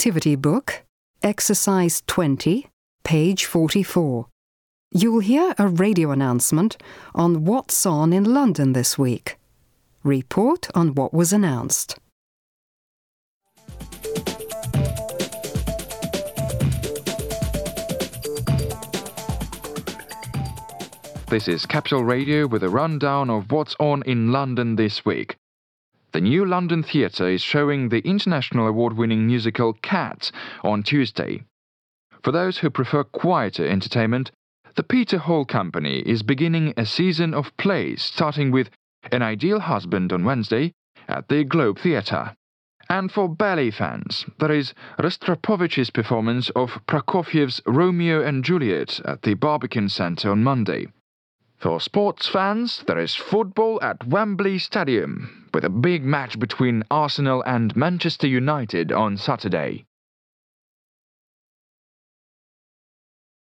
Activity Book, Exercise 20, page 44. You'll hear a radio announcement on what's on in London this week. Report on what was announced. This is Capital Radio with a rundown of what's on in London this week. The New London Theatre is showing the international award winning musical Cats on Tuesday. For those who prefer quieter entertainment, the Peter Hall Company is beginning a season of plays starting with An Ideal Husband on Wednesday at the Globe Theatre. And for ballet fans, there is Rostropovich's performance of Prokofiev's Romeo and Juliet at the Barbican Centre on Monday. For sports fans, there is football at Wembley Stadium, with a big match between Arsenal and Manchester United on Saturday.